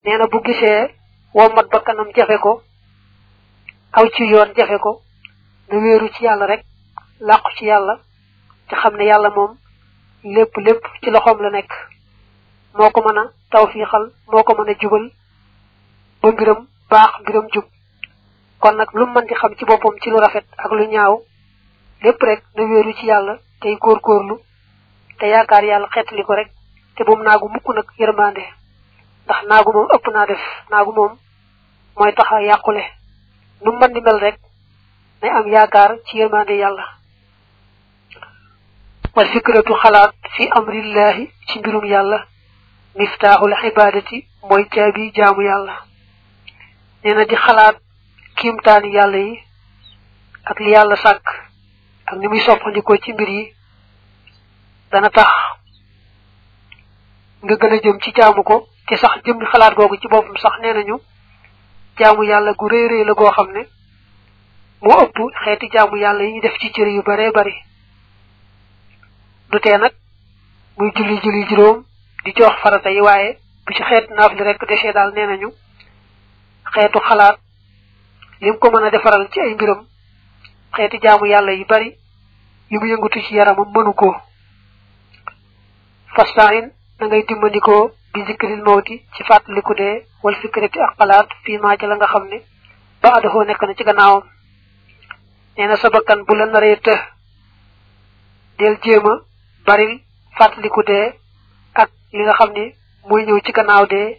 nee na bu gisee wommat ba kanam jafe ko aw ci yoon jafe ko na wéeru ci yàlla rek làqu ci yàlla te xam ne yàlla moom lépp lépp ci loxoom la nekk moo ko mën a tawfiixal moo ko mën a jubal ba mbiram baax mbiram jub kon nag lu mën di xam ci boppam ci lu rafet ak lu ñaaw lépp rek na wéeru ci yàlla tey góorgóorlu te yaakaar yàlla xeetali ko rek te bu mu naagu mukk nag yërmande ndax naagu moom ëpp naa def naagu moom mooy tax a yàqule nu mën di mel rek nay am yaakaar ci yërmande yàlla wal fikratu xalaat fi amrillahi ci mbirum yàlla miftaaxul xibaadati mooy caabi jaamu yàlla nee na di xalaat kiimtaani yàlla yi ak li yàlla sàkk ak ni muy soppandikoo ci mbir yi dana tax nga gën a jëm ci jaamu ko te sax jëmmi xalaat googu ci boppam sax nee nañu jaamu yàlla gu rëy rëy la goo xam ne moo ëpp xeeti jaamu yàlla yi ñu def ci cër yu baree bari du tee nag muy julli julli juróom di ci wax farata yi waaye bu ci xeet naaf li rek desee daal nee nañu xeetu xalaat lim ko mën a defaral ci ay mbiram xeeti jaamu yàlla yu bari yu mu yëngatu ci yaramam mënu ko fastain da ngay dimbandikoo bi zikril mawti ci fàttaliku dee wal fikrati ak xalaat fii maa ca la nga xam ne ba adahoo nekk na ci gannaawam nee na sa bakkan bu la naree të del jéem a baril fàttaliku dee ak li nga xam ne mooy ñëw ci gannaaw dee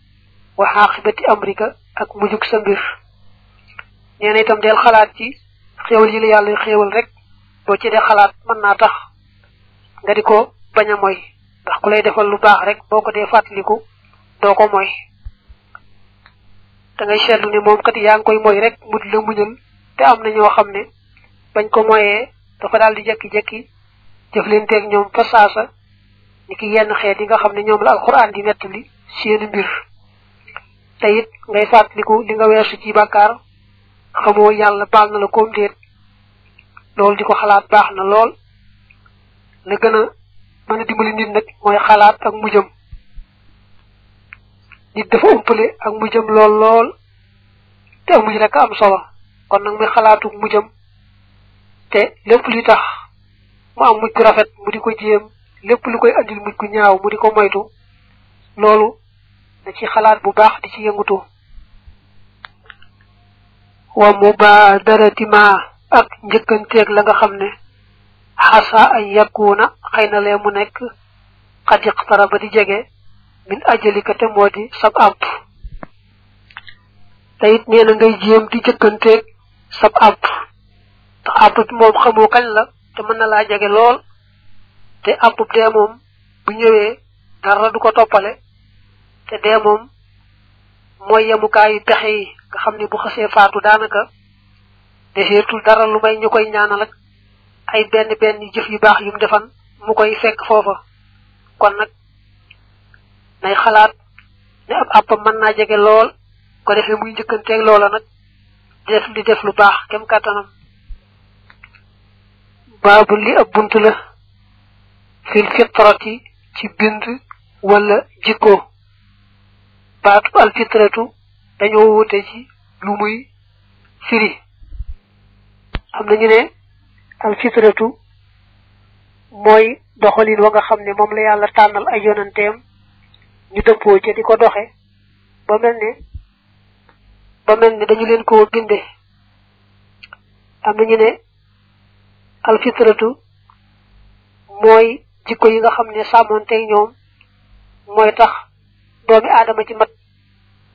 wa xaaqibati amrika ak mujug sa mbir nee na itam del xalaat ci xéewal yi la yàlla xéewal rek boo ci dee xalaat mën naa tax nga di ko bañ a moy ndax ku lay defal lu baax rek boo ko dee fàttaliku doo ko moy da ngay seetlu ne moom kat yaa ngi koy moy rek mu di la muñal te am na ñoo xam ne bañ ko moyee dafa daal di jekki-jekki jëflanteeg ñoom fa saasa ni ki yenn xeet yi nga xam ne ñoom la alquran di nettali seeni mbir te it ngay fàttaliku li nga weesu ci bàkkaar xamoo yàlla baal na la koom déet loolu di ko xalaat baax na lool la gën a mën a dimbali nit nag mooy xalaat ak mujjam nit dafa umpale ak mujjam lool lool te mujj rek am solo kon nag muy xalaatu mujjam te lépp li tax mu am mujj ku rafet mu di ko jéem lépp lu koy andil mujj ku ñaaw mu di ko moytu loolu da ci xalaat bu baax di ci yëngutu wa mubaadarati ma ak njëkkanteeg la nga xam ne xasa an yakuna xëy na lee mu nekk xad iqtara ba di jege min ajalika te moo di sab àpp te it nee na ngay jéem di jëkkanteeg sab àpp te àppub moom xamoo kañ la te mën na laa jege lool te àppub dee moom bu ñëwee dara du ko toppale te dee moom mooy yemukaayu pexe yi nga xam ne bu xasee faatu daanaka deseetul dara lu may ñu koy ñaanal ak ay benn benn jëf yu baax yu mu defan mu koy fekk foofa kon nag nay xalaat ne ab àppam mën naa jege lool ko defee muy njëkkanteeg loola nag def di def lu baax kem kàttanam baabu li ab bunt la fil fitrati ci bind wala jikko baatu al fitratu dañoo wute ci lu muy firi am nañu ne al fitratu mooy doxalin wa nga xam ne moom la yàlla tànnal ay yonanteem ñu dëppoo ca di ko doxe ba mel ne ba mel ne dañu leen koo binde am nañu ne alfitratu mooy jikko yi nga xam ne sàmmoon tey ñoom mooy tax doomi aadama ci mat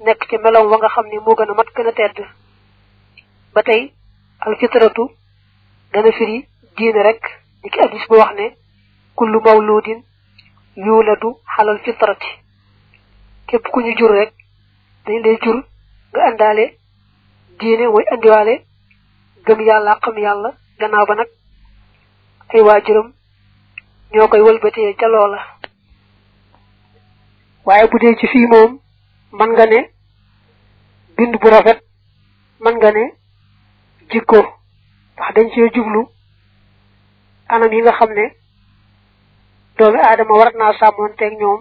nekk ci meloom wa nga xam ne moo gën a mat gën a tedd ba tey alfitratu dana firi diine rek ni ki addis bu wax ne kullu mawludin yuuladu xalal fitrati képp ku ñu jur rek dañ lay jur nga àndaale diine mooy andiwaale gëm yàlla xam yàlla gannaaw ba nag ay waajuram ñoo koy wëlbatee ca loola waaye bu dee ci fii moom mën nga ne bind bu rafet mën nga ne jikko ndax dañ cee jublu anam yi nga xam ne doomi aadama war naa sàmmoonteeg ñoom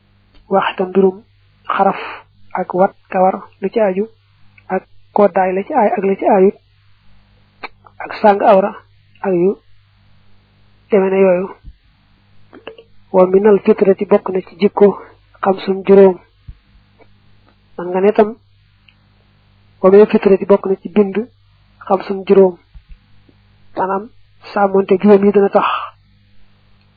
wax itam mbirum xaraf ak wat kawar lu ci aju ak koddaay la ci aay ak la ci aayut ak sàng awra ak yu deme ne yooyu wa minal fitrati bokk na ci jikko xam suñ juróom man nga ne tam wa minal fitrati bokk na ci bind xam suñ juróom maanaam sàmmonte juróom yi dana tax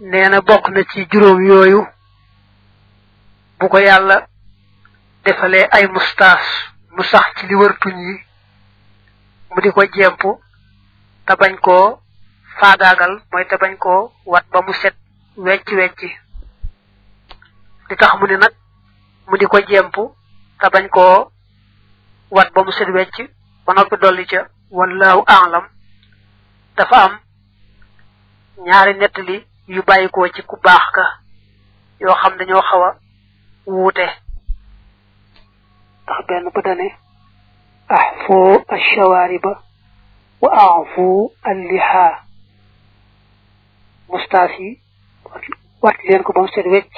nee na bokk na ci juróom yooyu bu ko yàlla defalee ay mustaas mu sax ci li wër tuñ yi mu di ko jemp te bañ koo faagaagal mooy te bañ koo wat ba mu set wecc wecc li tax mu ne nag mu di ko jemp te bañ koo wat ba mu set wecc ba noppi dolli ca wallaahu aalam dafa am ñaari nettali yu bàyyikoo ci ku baax ka yoo xam dañoo xaw a wuute ndax benn ba dane ahfoo ashawaariba wa afu alliha mustaas yi wat leen ko ba mu set wecc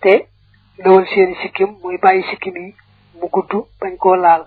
te lawal seeni sikkim mooy bàyyi sikkim yi mu gudd bañ koo laal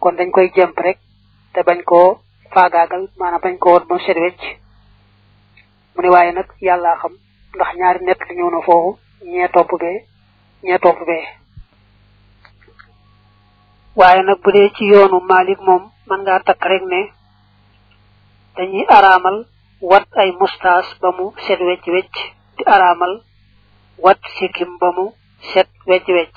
kon dañ koy jemp rek te bañ koo faagaagal maanaam bañ ko woon ba set wecc mu ne waaye nag yàllaa xam ndax ñaari nett li ñëw na foofu ñee topp bee ñee topp bee waaye nag bu dee ci yoonu Malik moom mën ngaa takk rek ne dañuy araamal wat ay mustaas ba mu set wecc wecc di araamal wat sikkim ba mu set wecc wecc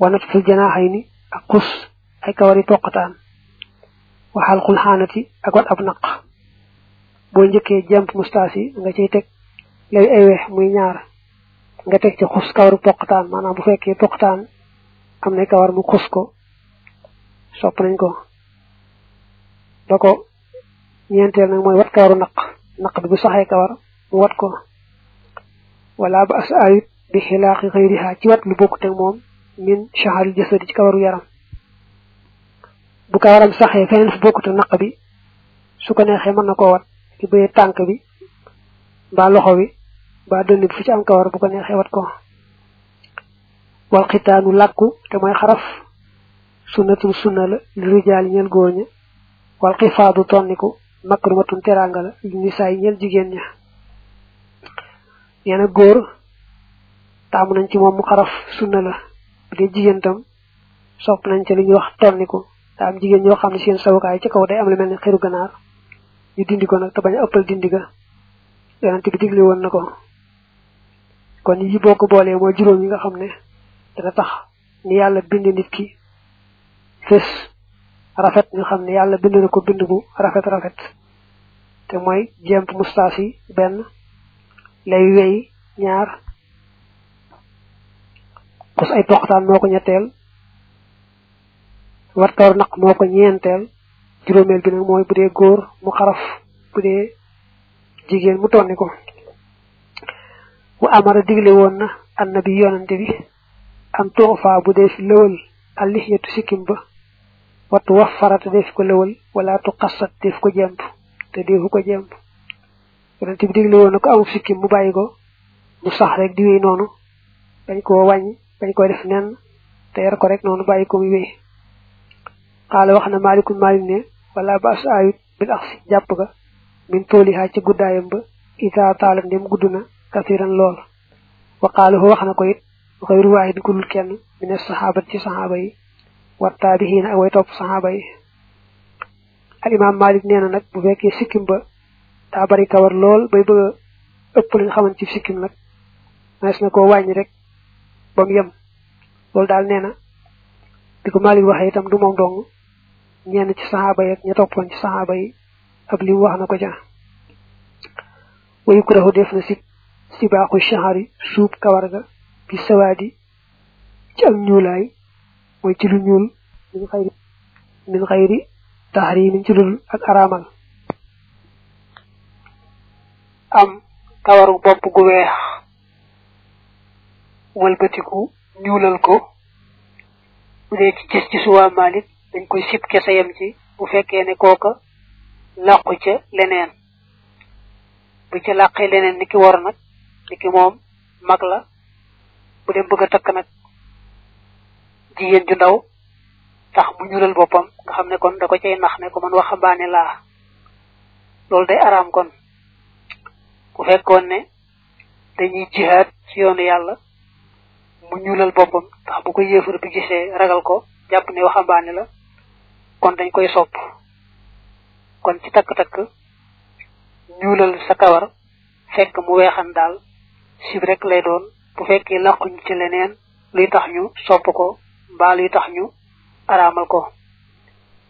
wa natful janaaxay ni ak xus ay kawari toqataan waxal xul xaanati ak wat ab naq boo njëkkee jemp mustaas yi nga ciy teg lay ay weex muy ñaar nga teg ci xus kawaru toqataan maanaam bu fekkee toqataan am na kawar mu xus ko sopp nañ ko da ko ñeenteel nag mooy wat kawaru naq naq bi bu saxee kawar mu wat ko wala ba as ayut bi xilaaqi xëyriha ci wat lu bokkut ak moom min shaharil jasadi ci kawaru yaram bu kawaram saxee feneen fu bokkut ak naq bi su ko neexee mën na koo wat ci bëyee tànk bi mbaa loxo bi mbaa dënn bi fu ci am kawar bu ko neexee wat ko wal xitaanu làkku te mooy xaraf sunnatul sunna la li rijaal ñeel góor ña wal xifaadu tonniku makrumatun teraanga la li nisaay ñeel jigéen ña nee na góor taamu nañ ci moom mu xaraf sunna la bu dee jigéen tam sopp nañ ca li ñuy wax tonniku daa am jigéen ñoo xam ne seen sawukaay ci kaw day am lu mel ni xiru ganaar ñu dindi ko nag te bañ a ëppal dindi ga yonent bi digle woon na ko kon yi boo ko boolee mooy juróom yi nga xam ne dana tax ni yàlla bind nit ki fés rafet ñu xam ne yàlla bind na ko bind bu rafet rafet te mooy jemp mustaas yi benn lay wey ñaar xus ay poqtaan moo ko ñetteel wartoor naq moo ko ñeenteel juróomeel bi nag mooy bu dee góor mu xaraf bu dee jigéen mu tonni ko wa amara digle woon na annabi yonante bi am too faa bu dee fi lëwal allixiyatu sikkim ba wattu wax farata def ko lëwal wala tu xasat def ko jemb te defu ko jemb yonent bi digle woon na ko amul sikkim mu bàyyi ko mu sax rek di wéy noonu bañ koo wàññi bañ koo def nen te yar ko rek noonu bàyyi ko muy wéy xaala wax na maalikun maalik ne wala ba as ayut bil ax si jàpp ga min toolihaa ci guddaayam ba ita taalam dem gudd na kasiran lool waqaalahu wax na ko it xëy ruwaay di kulul kenn mi ne saxaabat ci saxaaba yi wa taabihiina ak way topp saxaaba yi al imaam Malik nee na nag bu fekkee sikkim ba daa bari kawar lool bay bëgg a ëpp lañ xaman ci sikkim nag mais na koo wàññi rek ba mu yem loolu daal nee na di ko Malik waxee itam du moom dong ñenn ci saxaaba yi ak ña toppoon ci saxaaba yi ab li mu wax na ko ja wa yukrahu def na si si baaxu shahari suub kawar ga bi sawaadi ci am ñuulaay mooy ci lu ñuul min xayri min xayri tahrimin ci lul ak araamal am kawaru bopp gu weex walbatiku ñuulal ko bu dee ci gis ci suwaa Malik dañ koy sib kese yem ci bu fekkee ne kooka làqu ca leneen bu ca làqee leneen ni ki wor nag ni ki moom mag la bu dem bëgg a takk nag jigéen ju ndaw tax mu ñuulal boppam nga xam ne kon da ko cay nax ne ko man waxambaane laa loolu day araam kon bu fekkoon ne dañuy jihaad ci yoonu yàlla mu ñuulal boppam ndax bu ko yéefar bi gisee ragal ko jàpp ne waxambaane la kon dañ koy sopp kon ci takk-takk ñuulal sa kawar fekk mu weexan daal sib rek lay doon bu fekkee làquñ ci leneen luy tax ñu sopp ko mbaa luy tax ñu araamal ko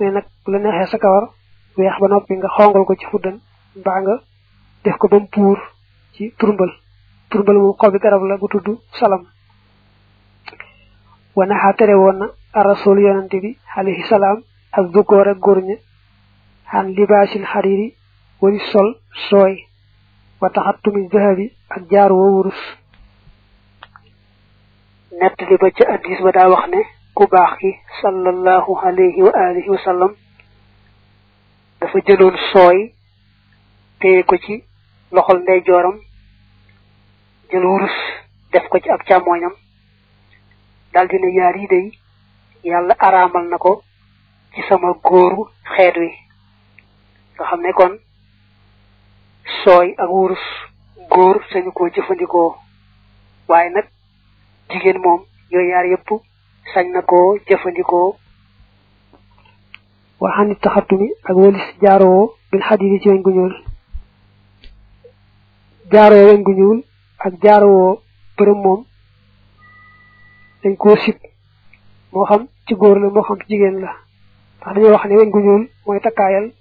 mais nag bu la neexee sa kawar weex ba noppi nga xongal ko ci fuddan mbaa nga def ko ba mu puur ci turmbal turmbal moom xobi garab la bu tudd salam wana xaa tere woon na arasul yonante bi alayhi salaam ak duggoor ak góor ña xan libaasil xariri wari sol sooy wa taxattumi zahabi ak jaar woo wurus nett li ba ca addis ba daa wax ne ku baax ki sallallahu alayhi wa alihi wa sallam dafa jëloon sooy téye ko ci loxol ndey jooram jël wurus def ko ci ab càmmooñam daldi ne yaar yi day yàlla araamal na ko ci sama góoru xeet wi nga xam ne kon sooy ak wurus góor sañu koo jëfandikoo waaye nag jigéen moom yooyu yaar yëpp sañ na koo jëfandikoo waxaani taxatumi ak walis jaaroo bil xadidi ci weñ gu ñuul jaaroo weñ gu ñuul ak jaaroo përëm moom dañ koo sib moo xam ci góor la moo xam ci jigéen la ndax dañoo wax ne weñ gu ñuul mooy takkaayal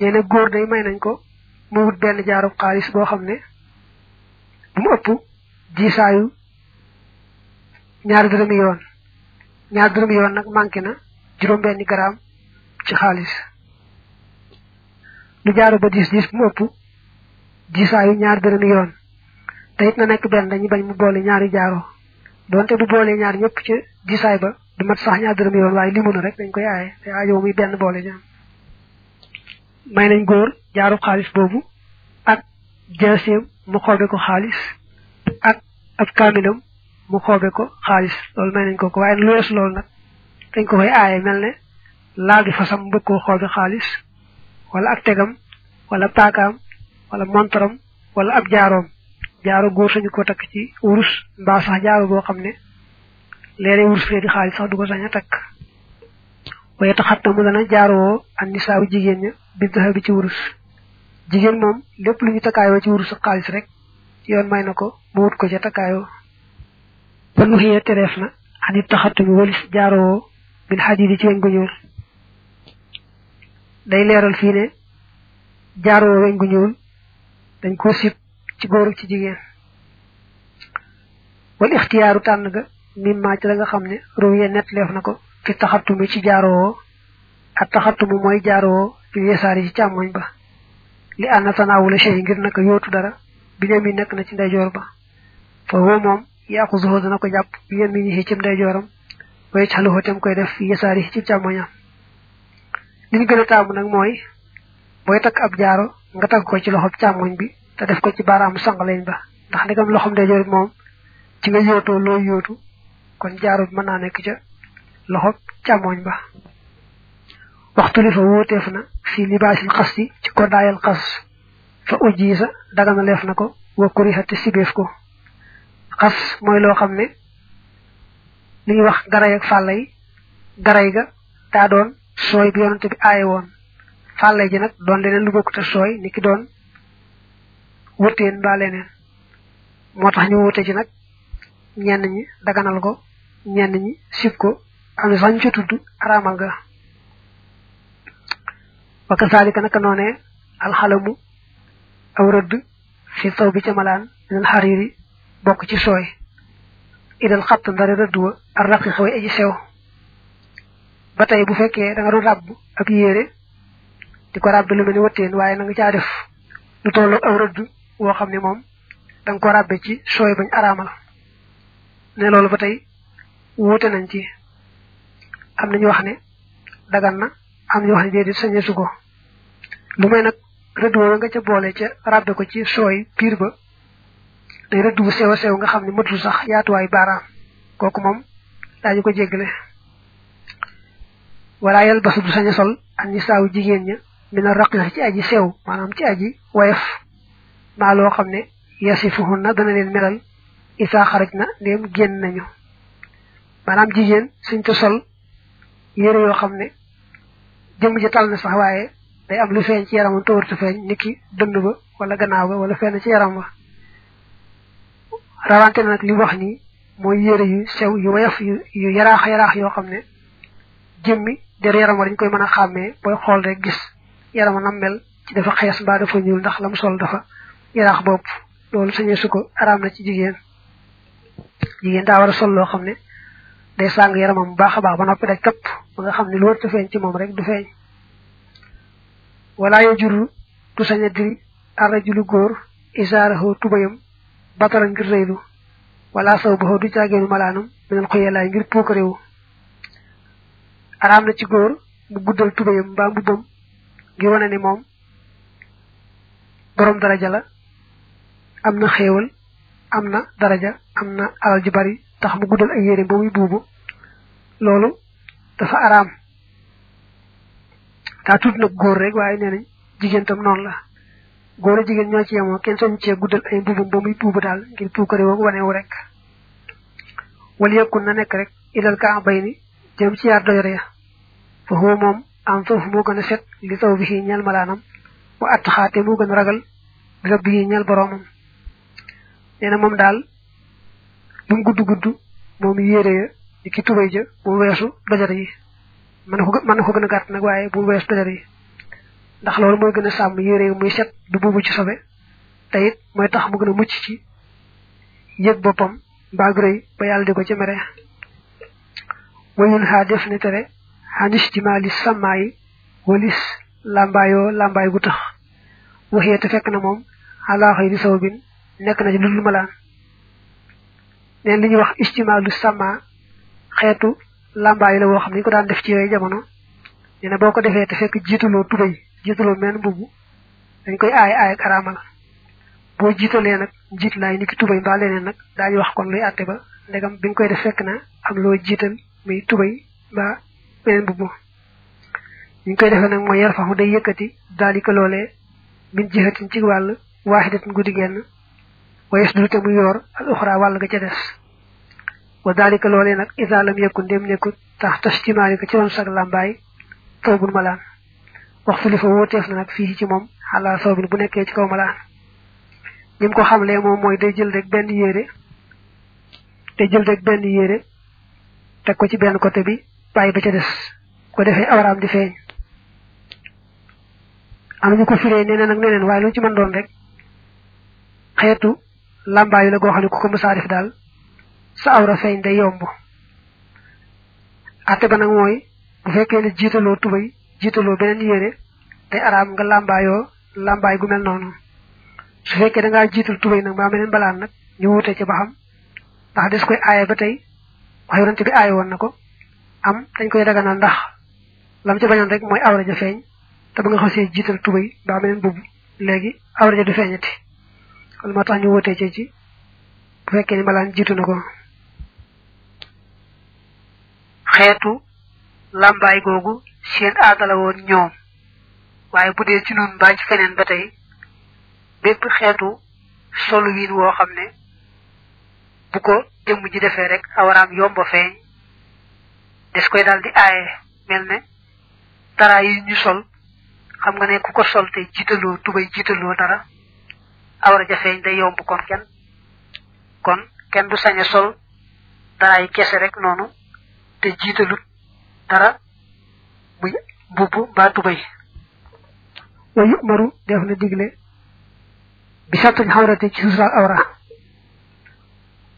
nee na góor day may nañ ko mu wut benn jaarub xaalis boo xam ne bu mu ëpp diisaayu ñaari dërëmi yoon ñaari dërëmi yoon nag manqué na juróom benni garaam ci xaalis lu jaaru ba diis diis bu mu ëpp diisaayu ñaari dërëmi yoon te it na nekk benn dañu bañ mu boole ñaari jaaro donte du boole ñaar ñëpp ci diisaay ba du mat sax ñaar dërëm yoon waaye li mënu rek dañ koy aaye te aajo muy benn boole ñaam may nañ góor jaaru xaalis boobu ak jaaseem mu xoobe ko xaalis ak ab kaamilam mu xoobe ko xaalis loolu may nañ ko ko waaye lu weesu loolu nag dañ ko koy aaye mel ne laal di fasam mbëgg koo xoobe xaalis wala ak tegam wala paakaam wala montaram wala ab jaaroom jaaro góor sañu ko takk ci wurus mbaa sax jaaro boo xam ne léeg-léeg wurus fee di xaalis sax du ko sañ a takk waaye taxatta mu dana jaaroo an nisaaw jigéen ña bi daxa bi ci wurus jigéen moom lépp lu ñu takkaayoo ci wurus ak xaalis rek yoon may na ko mu wut ko ca takkaayoo ba nu xëyee tereef na anit taxatta mi walis jaaroo min xadidi ci weñ gu ñuul day leeral fii ne jaaroo weñ gu ñuul dañ ko sib ci góor ak ci jigéen wal ixtiyaaru tànn ga mim maa ci la nga xam ne ruw yee nett leef na ko fi taxatumi ci jaaroo ak taxatumi mooy jaaroo fi yeesaar yi ci càmmoñ ba li ànd tanaawula shay ngir naka yootu dara bi ñam yi nekk na ci ndeyjoor ba fa woo moom yaaku zuhoo dana ko jàpp bi ñam yi ñi ci ndeyjooram waaye ci xaluxoo tam koy def fi yeesaar yi ci càmmoñam li ñu gën a taamu nag mooy booy takk ab jaaro nga takk ko ci loxob càmmoñ bi te def ko ci baaraamu sang lañ ba ndax ndegam loxoom day jël moom ci nga yootoo loo yootu kon jaaru bi mën naa nekk ca loxo càmmooñ ba waxtu li fa wóoteef na fii libaasil xas yi ci ko daayal xas fa ujji sa dagana leef na ko wa kuriha te sibeef ko xas mooy loo xam ne li ñuy wax garay ak fàlla yi garay ga daa doon sooy bi yonante bi aaye woon fàlla ji nag doon leneen lu bokkute sooy ni ki doon wuteen mbaa leneen moo tax ñu wute ci nag ñenn ñi daganal ko ñenn ñi sib ko am na sax ñu ci tudd araamal ga wa kasaalika naka noonee alxalamu aw rëdd fi taw bi ca malaan minal xariiri bokk ci sooy idal xatt ndare rëdd wa ar raqiqa way aji sew ba tey bu fekkee da nga doon ràbb ak yére di ko ràbb lu mel ni wëtteen waaye na nga caa def lu tollu aw rëdd woo xam ne moom da nga ko ràbbe ci sooy bañ araamal ne loolu ba tey wuute nañ ci am na ñu wax ne dagan na am ñu wax ne déedéet sañee su ko lu may nag rëdd woo nga ca boole ca ràbbe ko ci sooy piir ba day rëdd bu sew a sew nga xam ne matul sax yaatuwaay baaraam kooku moom daañu ko jéggale wala yal basu du sañ a sol ak ñi saaw jigéen ña mina raq na ci aji sew maanaam ci aji woyof maa loo xam ne yasifuhun na dana leen melal isaa xaraj na ndéem génn nañu maanaam jigéen suñ ko sol yére yoo xam ne jëmm ji tal na sax waaye day am lu feeñ ci yaramam te warta feeñ ni ki dënd ba wala gannaaw ba wala fenn ci yaram ba rawante na nag li wax nii mooy yére yu sew yu woyof yu yu yaraax yaraax yoo xam ne jëmmi der yarama dañ koy mën a xàmmee booy xool rek gis yarama nam mel ci dafa xees mbaa dafa ñuul ndax lam sol dafa yaraax bopp loolu sañee su ko araam na ci jigéen jigéen daa war a sol loo xam ne day sàng yaramam bu baax a baax ba noppi day kapp ba nga xam ne lu warta feeñ ci moom rek du feeñ wala yo juru du sañ a diri arrajulu góor isaarahu tubayam batara ngir rëylu wala saw baxoo du caageenu malaanam minal xuyelaay ngir puuk réew araam na ci góor mu guddal tubayam mbaa mbubbam ngir wane ni moom borom daraja la am na xéewal am na daraja am na alal ju bari tax mu guddal ay yére ba muy buubu loolu dafa araam daa tudd nag góor rek waaye nee nañ jigéen tam noonu la góor a jigéen ñoo ci yemoo kenn soñ cee guddal ay buubam ba muy buubu daal ngir puukare woo wanewu rek wala yëkkun na nekk rek ilal ka bay ni jëm ci yaar doyore ya fa huwa moom am foofu moo gën a set li taw bi ñeel malaanam mu att xaate moo gën a ragal bi rabbi ñeel boroomam nee na moom daal lu mu gudd gudd moom yére ya di ki tubay ja bu weesu dojar yi mën na ko mën na ko gën a gàtt nag waaye bu weesu dojar yi ndax loolu mooy gën a sàmm yére yi muy set du buubu ci sobe te it mooy tax mu gën a mucc ci yëg boppam mbaag rëy ba yàlla di ko ci mere wayun xaa def ne tere xanis jimaali sàmmaa yi walis làmbaayoo làmbaay gu tax waxee te fekk na moom ala xëy di saw bin nekk na ci lu dul malaan neen li ñuy wax istimaalu sama xeetu làmbaay la woo xam ne ñu ko daan def ci yooyu jamono nee na boo ko defee te fekk jiitaloo tubay jiitaloo menn mbubb dañ koy aay aay ak araamal boo jiitalee nag jiit laay ni ki tubay mbaa leneen nag daañu wax kon luy àtte ba ndegam bi nga koy def fekk na am loo jiital muy tubay mbaa beneen mbubb ñu koy defee nag mooy yar faxu day yëkkati daalika loolee min jihatin ci wàll waaxidatin guddi genn wayes dute mu yoor al uxra wàll ga ca des wa daalika loolee nag isa lam yëkku ndem nekkut tax tas ci maari ko ci ron sag làmbaay taw bun malaan waxtu li fa wóoteef na nag fii ci moom xalaa saw bin bu nekkee ci kaw malaan ni mu ko xamlee moom mooy day jël rek benn yére day jël rek benn yére teg ko ci benn côté bi bàyyi ba ca des ko defee awraam di feeñ am ñu ko firee neneen ak neneen waaye lu ci mën doon rek xeetu làmbaayu la goo xam ne ku ko mësaa def daal sa awra feeñ day yomb atte ba nag mooy bu fekkee ne jiitaloo tubay jiitaloo beneen yére day araam nga làmbaayoo làmbaay gu mel noonu su fekkee da ngaa jiital tubay nag mbaa meneen balaan nag ñu wute ci ba xam ndax des koy aaye ba tey wax yonante bi aaye woon na ko am dañ koy daganal ndax lam ci bañoon rek mooy awra ja feeñ te ba nga xasee jiital tubay ba beneen bubb léegi awra ja du feeñati kon moo tax ñu wotee ci ci bu fekkee ni malaan jiitu na ko xeetu làmbaay googu seen aada la woon ñoom waaye bu dee ci noonu mbaa ci feneen ba tey bépp xeetu solu wiin woo xam ne bu ko jëmm ji defee rek awaraam yomba feeñ des koy daal di aaye mel ne dara yi ñu sol xam nga ne ku ko sol te jiitaloo tubay jiitaloo dara awra ja feeñ day yomb kon kenn kon kenn du sañ a sol dara yi kese rek noonu te jiitalut dara muy mbubb mbaa tubay wa yu'maru def na digle bi satri xawrati ci suusaal awra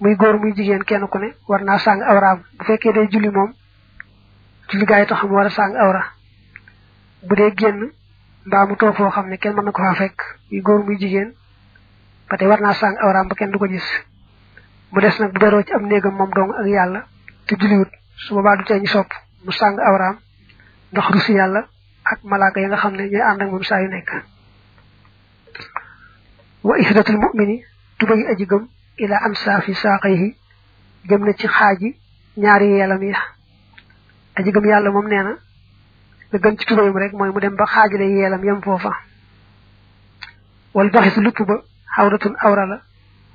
muy góor muy jigéen kenn ku ne war naa sàng awraam bu fekkee day julli moom julli gaa yi tax mu war a sàng awra bu dee génn mbaa mu toog foo xam ne kenn mën na ko faa fekk muy góor muy jigéen ba tey war naa sàng awraam ba kenn du ko gis mu des nag bu beroo ci am néegam moom dong ak yàlla te julliwut su boobaa du tee ñu sopp mu sàng awraam ndax rusu yàlla ak malaaka yi nga xam ne ñooy ànd ak moom saa yu nekk wa ihratul mu'mini tubay aji gëm ila am saafi saaqayhi jëm na ci xaaji ñaari yeelam ya aji gëm yàlla moom nee na la gën ci tubayam rek mooy mu dem ba xaajale yeelam yem foofa wal baxis lupp ba xawratun awra la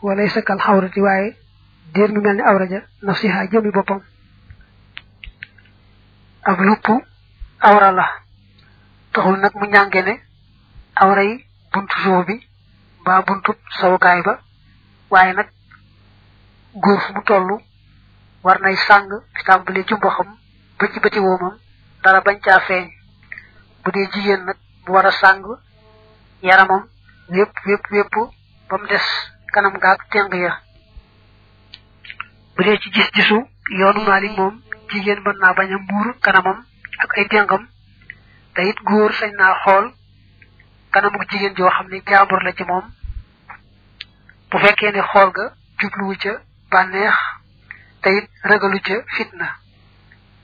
walay sa kal xawrati waaye déer mu mel ni awra ja nafsiha jëmi boppam ak lupp awra la taxul nag mu ñànge ne awra yi buntu suuf bi mbaa buntu sawukaay ba waaye nag góor fu mu toll war nay sàng di tàmbali jumba xam ba ci bëti woomam dara bañ caa feeñ bu dee jigéen nag mu war a sàng yaramam wépp wépp wépp ba mu des kanam gaag teng ya bu dee ci gis-gisu yoonu Maalik moom jigéen mën naa bañ a muur kanamam ak ay tengam te it góor sañ naa xool kanamu jigéen joo xam ne jaambur la ci moom bu fekkee ne xool ga jubluwu ca bànneex te it ragalu ca fitna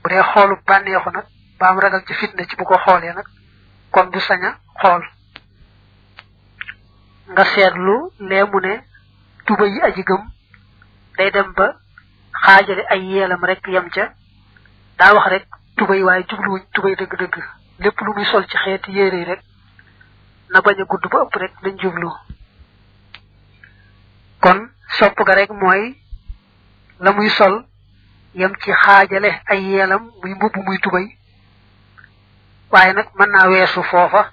bu dee xoolu bànneexu nag baam ragal ca fitna ci bu ko xoolee nag kon du sañ a xool nga seetlu lee mu ne tuba yi aji gëm day dem ba xaajale ay yeelam rek yem ca daa wax rek tuba yi waaye jubluwuñ tuba yi dëgg-dëgg lépp lu muy sol ci xeeti yére yi rek na bañ a gudd ba ëpp rek lañ jublu kon sopp ga rek mooy la muy sol yem ci xaajale ay yeelam muy mbubb muy tubay waaye nag mën naa weesu foofa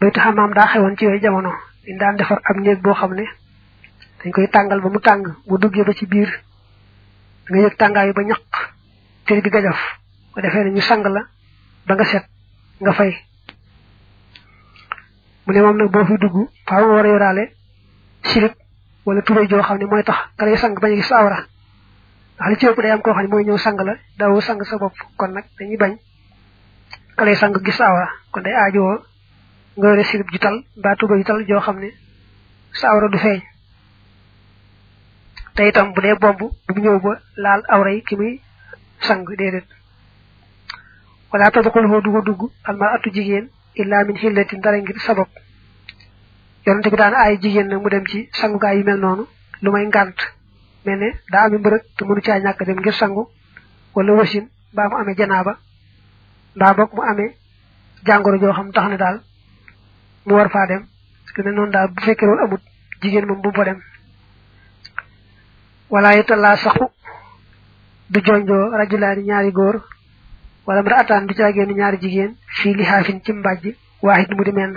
baytu xamaam daa xewoon ci yooyu jamono dañ daan defar ab néeg boo xam ne dañ koy tàngal ba mu tàng bu duggee ba ci biir nga yëg tàngaayu ba ñaq tëri bi gajaf ko defee ne ñu sang la ba nga set nga fay mu ne moom nag boo fi dugg faaw nga war a yoraale silib wala tubéy joo xam ne mooy tax ka lay sang bañ a gis sa awra ndax li ci ëpp day am koo xam ne mooy ñëw sang la daawoo sang sa bopp kon nag dañuy bañ ka lay sang gis awra kon day aajowoo nga yore silib ju tal mbaa tuba ju tal joo xam ne sa awra du feeñ te itam bu dee bomb bu mu ñëw ba laal awra yi ki muy sang déedéet wala tadxul foo du ko dugg almar atu jigéen illa min xillatin dara ngir sabab yonente bi daan ay jigéen nag mu dem ci sangukaay yu mel noonu lu may ngànt mel ne daa ami mbërëg te mënu caa ñàkk dem ngir sangu wala wasin mbaa mu amee janaaba mbaa boog mu amee jàngoro joo xam tax na daal mu war faa dem parce que ne noonu daal bu fekkee loolu amut jigéen moom bu mu fa dem wala yeta laa saxu du jonjoo rajulaani ñaari góor wala mara ataan du caagéen ñaari jigéen fii li xaafin ci mbàjj waaxit mu di menn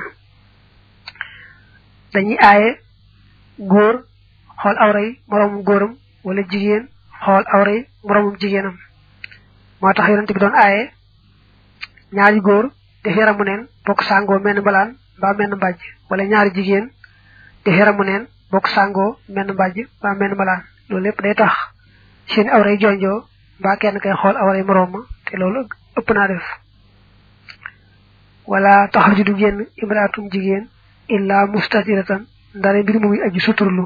dañuy aaye góor xool awra yi moroomum góoram wala jigéen xool awray moroomum jigéenam moo tax yonent bi doon aaye ñaari góor def yaramu neen bokk sàngoo menn mbalaan mbaa menn mbàjj wala ñaari jigéen def yaramu neen bokk sàngoo menn mbàjj mbaa menn mbalaan loolu lépp day tax seen awray jonjoo mbaa kenn kay xool awray moroom ma te loolu ëpp naa def wala taxarju du génn imraatum jigéen illa mustatiratan ndare mbir mu muy aji suturlu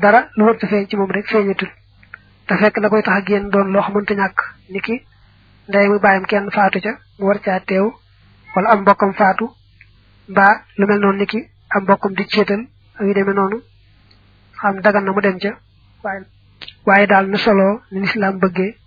dara lu warta feeñ ci moom rek feeñatul te fekk la koy tax a génn doon loo xamante ñàkk ni ki ndey mu bàyyam kenn faatu ca mu war caa teew wala am mbokkam faatu mbaa lu mel noonu ni ki am mbokkam di céetal ak yu demee noonu xam dagan na mu dem ca waaye waaye daal na solo ni lislaam bëggee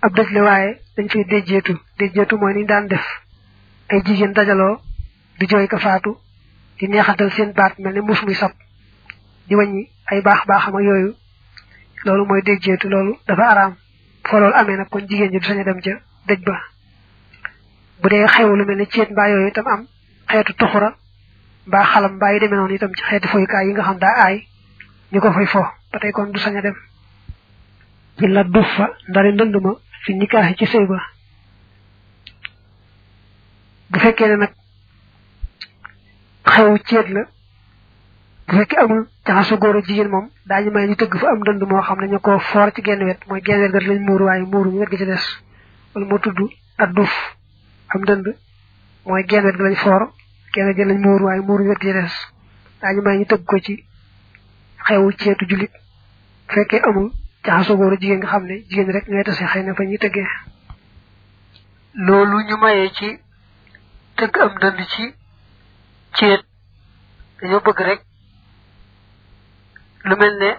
ab dëj la waaye dañ fay déjjeetu déjjeetu mooy ni daan def ay jigéen dajaloo di jooy ka faatu di neexatal seen baat mel ne mus muy sab di wàññi ay baax baaxam ak yooyu loolu mooy déjjeetu loolu dafa araam foo loolu amee nag kon jigéen ji du sañ a dem ca dëj ba bu dee xew lu mel ne ceet mbaa yooyu itam am xeetu tuxura mbaa xalam mbaa yi demee noonu itam ci xeeti foyukaay yi nga xam daa aay ñu ko fay fo ba tey kon du sañ a dem bi la duf fa ndari ndënd ma fi nikaaxi ci sëy ba bu fekkee ne nag xew ceet la bu fekkee amul jaxaso góor ak jigéen moom daañu may ñu tëgg fa am dënd moo xam ne ñu ko foor ci genn wet mooy genn wet ga lañ muur waaye muuru ñu wet gi ci des wala moo tudd ak duuf am dënd mooy genn wet gi lañ foor genn wet gi lañ muur waaye muuru ñu wet gi ci des daañu may ñu tëgg ko ci xewu ceetu jullit fekkee amul jaxasoo góor jigéen nga xam ne jigéen rek ñooy tase xëy na fa ñuy tëggee loolu ñu mayee ci tëgg am dënd ci ceet dañoo bëgg rek lu mel ne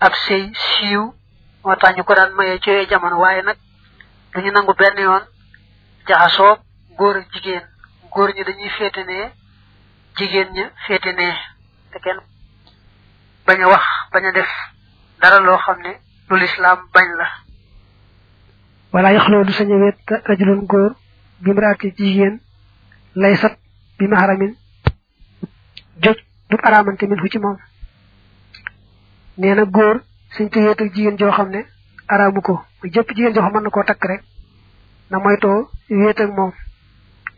ab sëy siiw moo tax ñu ko daan mayee ci yooyu jamono waaye nag du ñu nangu benn yoon jaxasoo góor ak jigéen góor ñi dañuy féete ne jigéen ña féete ne te kenn bañ a wax bañ a def dara loo xam ne lu lislaam bañ la wala yaxloo du sañ a wéet rajulun góor bi maraati jigéen lay sat bi maharamin joj du araamante min fu ci moom nee na góor suñ ko wéet ak jigéen joo xam ne araamu ko mu jëpp jigéen joo xam mën na koo takk rek na moytoo wéet ak moom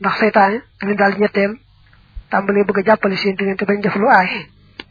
ndax seytaane dañu daal ñetteel tàmbalee bëgg a jàppale seen diggante bañ def lu aay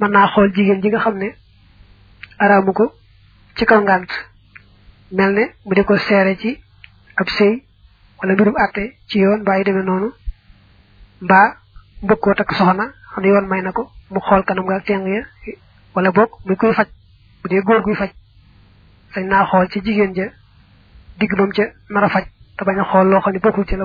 mën naa xool jigéen ji nga xam ne araamu ko ci kaw ngànt mel ne mu di ko seere ci ab sëy wala mbirum àtte ci yoon mbaa yi demee noonu mbaa mbëgg koo takk soxna xam ne yoon may na ko mu xool kanam nga ak teng ya wala boog muy koy faj bu dee góor guy faj sañ naa xool ci jigéen ja digg bam ca nar a faj te bañ a xool loo xam ne bokkul ci la